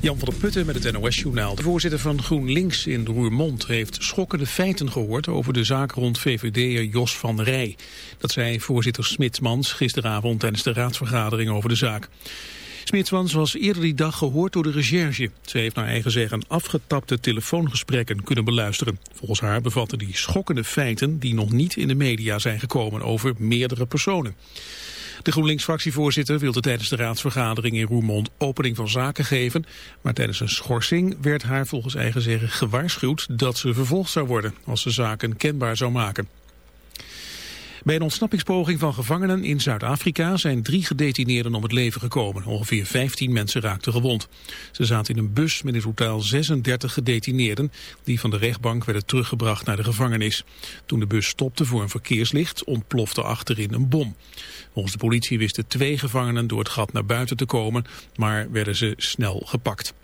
Jan van der Putten met het NOS-journaal. De voorzitter van GroenLinks in Roermond heeft schokkende feiten gehoord... over de zaak rond VVD'er Jos van Rij. Dat zei voorzitter Smitsmans gisteravond tijdens de raadsvergadering over de zaak. Smitsmans was eerder die dag gehoord door de recherche. Ze heeft naar eigen zeggen afgetapte telefoongesprekken kunnen beluisteren. Volgens haar bevatten die schokkende feiten die nog niet in de media zijn gekomen over meerdere personen. De GroenLinks-fractievoorzitter wilde tijdens de raadsvergadering in Roermond opening van zaken geven. Maar tijdens een schorsing werd haar volgens eigen zeggen gewaarschuwd dat ze vervolgd zou worden als ze zaken kenbaar zou maken. Bij een ontsnappingspoging van gevangenen in Zuid-Afrika zijn drie gedetineerden om het leven gekomen. Ongeveer 15 mensen raakten gewond. Ze zaten in een bus met in totaal 36 gedetineerden die van de rechtbank werden teruggebracht naar de gevangenis. Toen de bus stopte voor een verkeerslicht ontplofte achterin een bom. Volgens de politie wisten twee gevangenen door het gat naar buiten te komen, maar werden ze snel gepakt.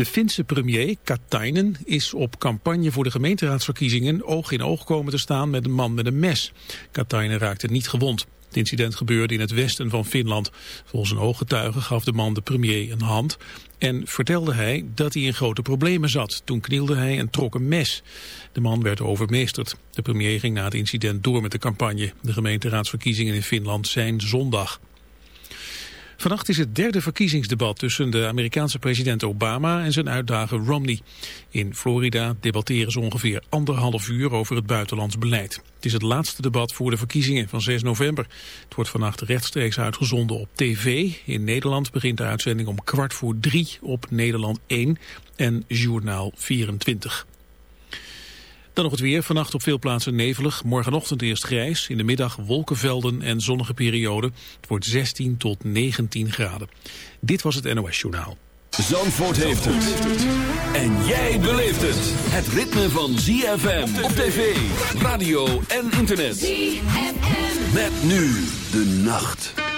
De Finse premier Katainen is op campagne voor de gemeenteraadsverkiezingen oog in oog komen te staan met een man met een mes. Katainen raakte niet gewond. Het incident gebeurde in het westen van Finland. Volgens een ooggetuige gaf de man de premier een hand en vertelde hij dat hij in grote problemen zat. Toen knielde hij en trok een mes. De man werd overmeesterd. De premier ging na het incident door met de campagne. De gemeenteraadsverkiezingen in Finland zijn zondag. Vannacht is het derde verkiezingsdebat tussen de Amerikaanse president Obama en zijn uitdager Romney. In Florida debatteren ze ongeveer anderhalf uur over het buitenlands beleid. Het is het laatste debat voor de verkiezingen van 6 november. Het wordt vannacht rechtstreeks uitgezonden op tv. In Nederland begint de uitzending om kwart voor drie op Nederland 1 en Journaal 24. Dan nog het weer. Vannacht op veel plaatsen nevelig. Morgenochtend eerst grijs. In de middag wolkenvelden en zonnige perioden. Het wordt 16 tot 19 graden. Dit was het NOS Journaal. Zandvoort heeft het. En jij beleeft het. Het ritme van ZFM op tv, radio en internet. ZFM. Met nu de nacht.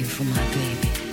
you for my baby.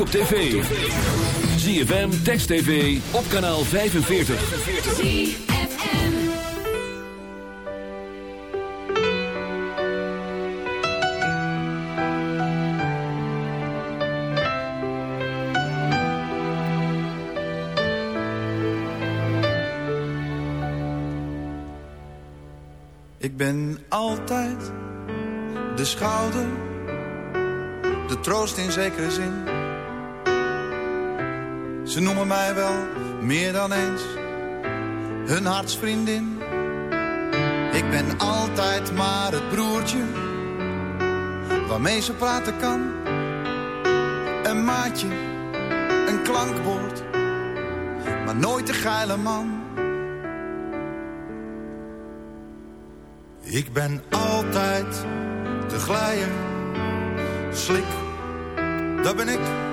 Op tv. ZFM, Text TV, op kanaal 45. ZFM Ik ben altijd de schouder de troost in zekere zin. Ze noemen mij wel meer dan eens hun hartsvriendin. Ik ben altijd maar het broertje waarmee ze praten kan. Een maatje, een klankwoord, maar nooit de geile man. Ik ben altijd de glijer slik, dat ben ik.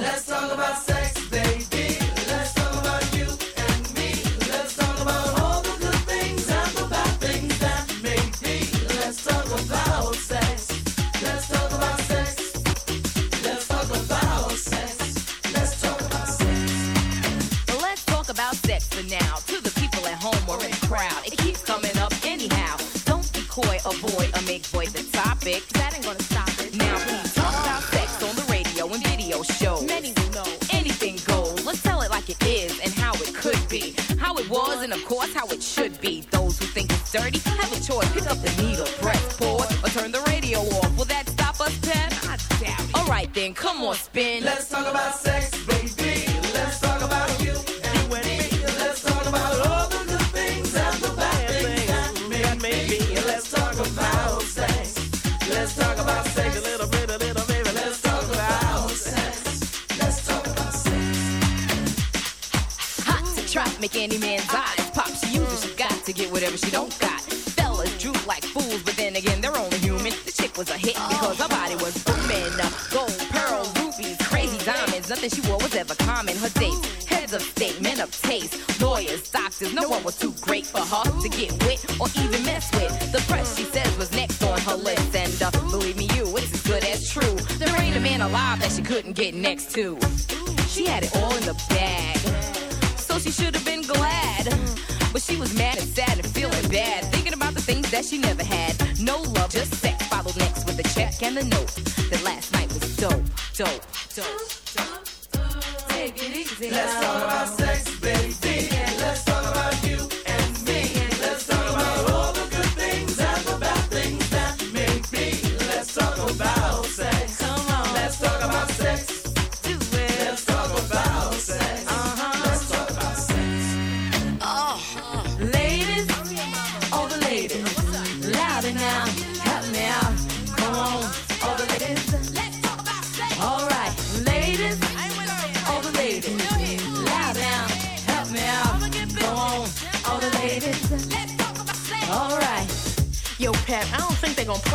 Let's bad, thinking about the things that she never had. No love, just sex. Followed next with a check and a note. That last night was dope, dope, dope.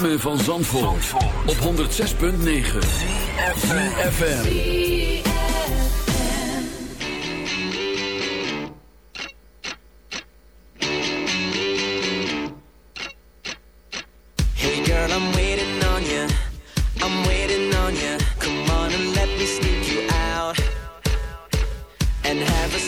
ritme van Zandvoort, Zandvoort. op 106.9 CFFM Hey girl, I'm waiting on you. I'm waiting on you. Come on and let me sneak you out And have a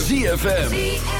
ZFM.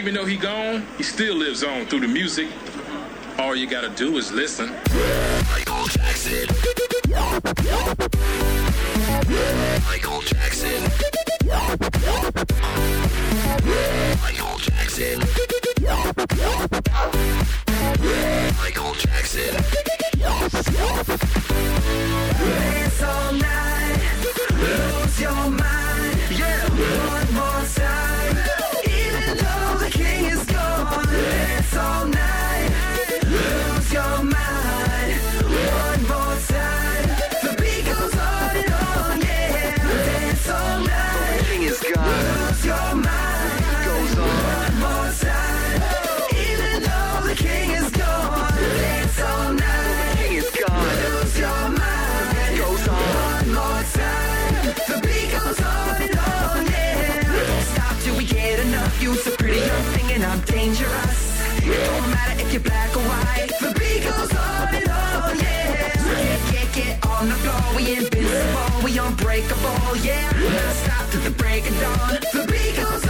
even though he gone, he still lives on through the music. All you gotta do is listen. Michael Jackson. Michael Jackson. Michael Jackson. Michael Jackson. All night. make it black or white. The beat goes on and on, yeah. We can't get on the floor. We invincible, we unbreakable, yeah. Not stop till the break of dawn. The beat goes on.